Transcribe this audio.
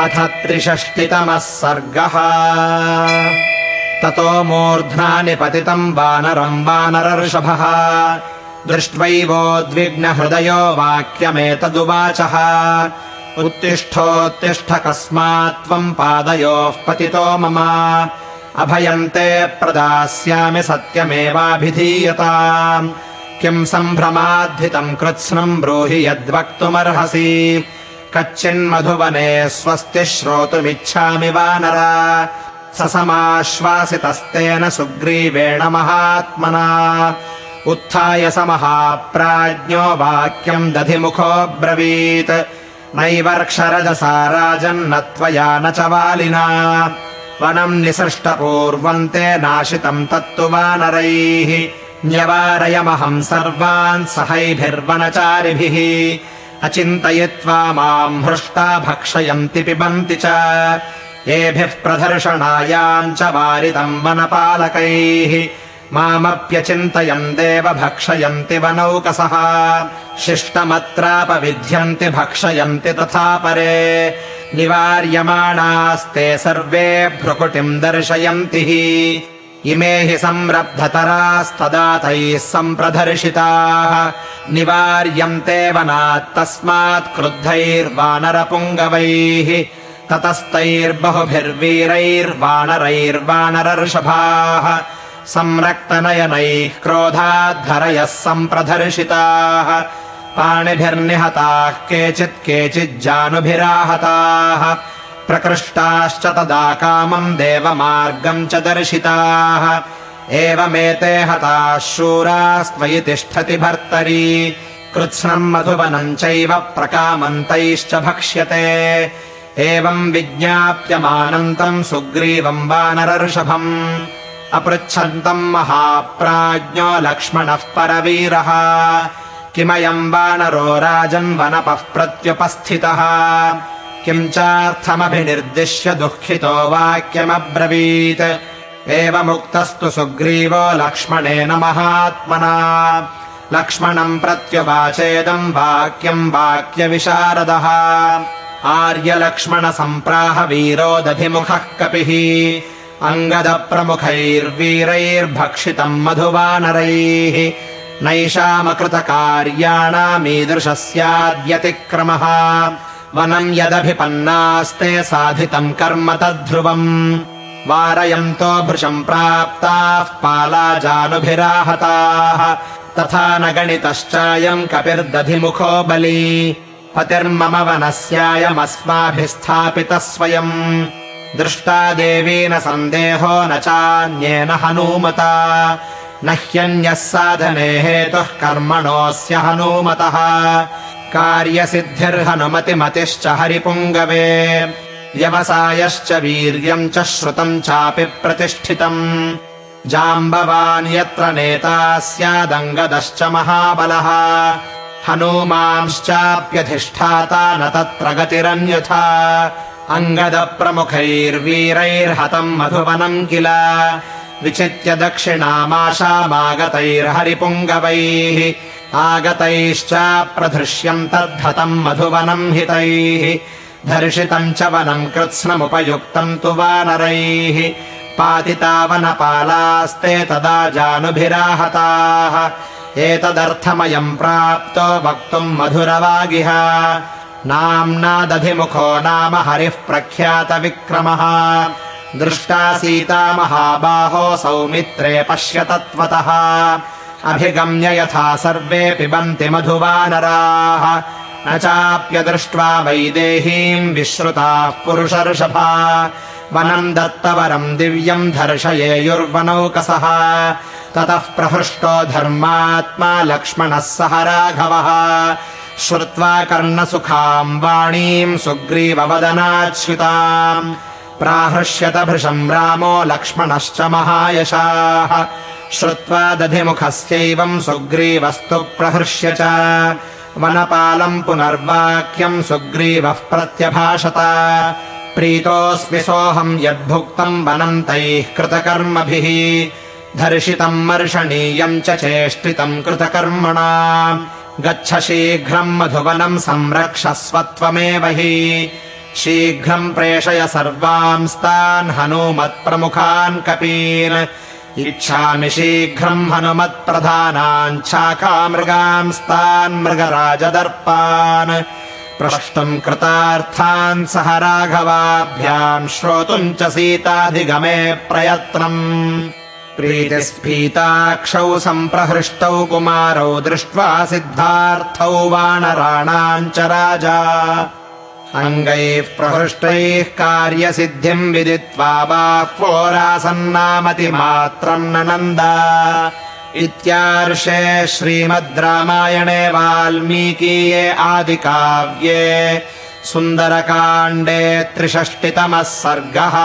अथ त्रिषष्टितमः सर्गः। ततो मूर्ध्नानि पतितम् वानरम् वानरर्षभः। दृष्ट्वैवोद्विग्नहृदयो वाक्यमेतदुवाचः। उत्तिष्ठोत्तिष्ठ कस्मात् त्वम् पादयोः पतितो मम। अभयम् ते प्रदास्यामि सत्यमेवाभिधीयता। किम् सम्भ्रमाद्धितम् कृत्स्नम् ब्रूहि यद्वक्तुमर्हसि कच्चिन्मधुवने स्वस्ति श्रोतुमिच्छामि वानर। समाश्वासितस्तेन सुग्रीवेण महात्मना। उत्थाय स महाप्राज्ञो वाक्यम् दधिमुखोऽब्रवीत् नैवर्क्षरजसा राजन्न त्वया न च वालिना। वनम् निसृष्टपूर्वम् ते नाशितम् तत्तु वानरैः। न्यवारयमहम् सर्वान् सहैभिर्वनचारिभिः अचिन्तयित्वा माम् हृष्टा भक्षयन्ति पिबन्ति च। येभिः प्रदर्शनायाम् च वारितम् वनपालकैः। मामप्यचिन्तयन् देव भक्षयन्ति वनौकसः। शिष्टमत्रापविध्यन्ति भक्षयन्ति तथा परे। निवार्यमाणास्ते सर्वे भ्रुकुटिम् दर्शयन्ति हि इमे हि संरब्धतरास्तदा तैः सम्प्रदर्शिताः। निवार्यन्ते वनात् तस्मात् क्रुद्धैर्वानरपुङ्गवैः। ततस्तैर्बहुभिर्वीरैर्वानरैर्वानरर्षभाः। संरक्तनयनैः क्रोधाद्धरयः सम्प्रदर्शिताः। पाणिभिर्निहताः केचित् केचिज्जानुभिराहताः प्रकृष्टाश्च तदा कामम् देवमार्गम् च दर्शिताः। एवमेते हताः शूरास्त्वयि तिष्ठति भर्तरी। कृत्स्नम् मधुवनम् चैव प्रकामन्तैश्च भक्ष्यते। एवम् विज्ञाप्यमानन्तम् सुग्रीवम् वानरर्षभम्। अपृच्छन्तम् महाप्राज्ञो लक्ष्मणः परवीरः। किमयम् वानरो राजन् वनपः प्रत्युपस्थितः किम् चार्थमभिनिर्दिश्य दुःखितो वाक्यमब्रवीत्। एवमुक्तस्तु सुग्रीवो लक्ष्मणेन महात्मना। लक्ष्मणम् प्रत्युवाचेदम् वाक्यम् वाक्यविशारदः। आर्यलक्ष्मणसम्प्राह वीरो दधिमुखः कपिः। अङ्गदप्रमुखैर्वीरैर्भक्षितम् मधुवानरैः। नैषामकृतकार्याणामीदृशः स्याद्यतिक्रमः वनम् यदभिपन्नास्ते साधितम् कर्म तद्ध्रुवम्। वारयन्तो भृशम् प्राप्ताः पालाजानुभिराहताः। तथा न गणितश्चायम् कपिर्दधिमुखो बली। पतिर्मम वनस्यायमस्माभिः स्थापितः स्वयम्। दृष्टा देवी न सन्देहो न चान्येन हनूमता। न ह्यन्यः साधने हेतुः कर्मणोऽस्य हनूमतः कार्यसिद्धिर्हनुमतिमतिश्च हरिपुङ्गवे। व्यवसायश्च वीर्यम् च श्रुतम् चापि प्रतिष्ठितम्। जाम्बवान् यत्र नेता स्यादङ्गदश्च महाबलः। हनूमांश्चाप्यधिष्ठाता न तत्र गतिरन्यथा। अङ्गदप्रमुखैर्वीरैर्हतम् मधुवनम् किल। विचित्य दक्षिणामाशामागतैर्हरिपुङ्गवैः आगतैश्चाप्रधृष्यम् तद्धतम् मधुवनम् हितैः धर्षितम् च वनम् कृत्स्नमुपयुक्तम् तु वानरैः। पातिता वनपालास्ते तदा जानुभिराहताः एतदर्थमयम् प्राप्तो वक्तुम् मधुरवागिह। नाम्ना दधिमुखो नाम हरिः प्रख्यातविक्रमः दृष्टा सीता महाबाहो सौमित्रे पश्य तत्त्वतः अभिगम्य यथा सर्वे पिबन्ति मधुवानराः। न चाप्यदृष्ट्वा वैदेहीम् विश्रुताः पुरुषर्षभा। वनम् दत्तवरम् दिव्यम् दर्शयेयुर्वनौकसः ततः प्रहृष्टो धर्मात्मा लक्ष्मणः सह राघवः। श्रुत्वा कर्णसुखाम् वाणीम् सुग्रीववदनाच्युताम्। प्राहृष्यत भृशम् रामो लक्ष्मणश्च महायशाः श्रुत्वा दधिमुखस्यैवम् सुग्रीवस्तु प्रहृष्य च। वनपालम् पुनर्वाक्यम् सुग्रीवः प्रत्यभाषत। प्रीतोऽस्मि सोऽहम् यद्भुक्तम् वनम् तैः कृतकर्मभिः। धर्षितम् मर्षणीयम् च चेष्टितम् कृतकर्मणा। गच्छ शीघ्रम् मधुवनम् संरक्षस्व त्वमेव हि। शीघ्रम् प्रेषय सर्वांस्तान् हनूमत्प्रमुखान् कपीन् इच्छामि शीघ्रम् हनुमत्प्रधानान् मृगराजदर्पान् प्रष्टुम् कृतार्थान् सह राघवाभ्याम् श्रोतुम् च सीताधिगमे प्रयत्नम्। प्रीतिस्फीताक्षौ सम्प्रहृष्टौ कुमारौ दृष्ट्वा सिद्धार्थौ वानराणाम् च राजा अङ्गैः प्रहृष्टैः कार्यसिद्धिम् विदित्वा बाह्वोरासन्नामतिमात्रम् ननन्द इत्यार्षे श्रीमद् रामायणे वाल्मीकीये आदिकाव्ये सुन्दरकाण्डे त्रिषष्टितमः सर्गः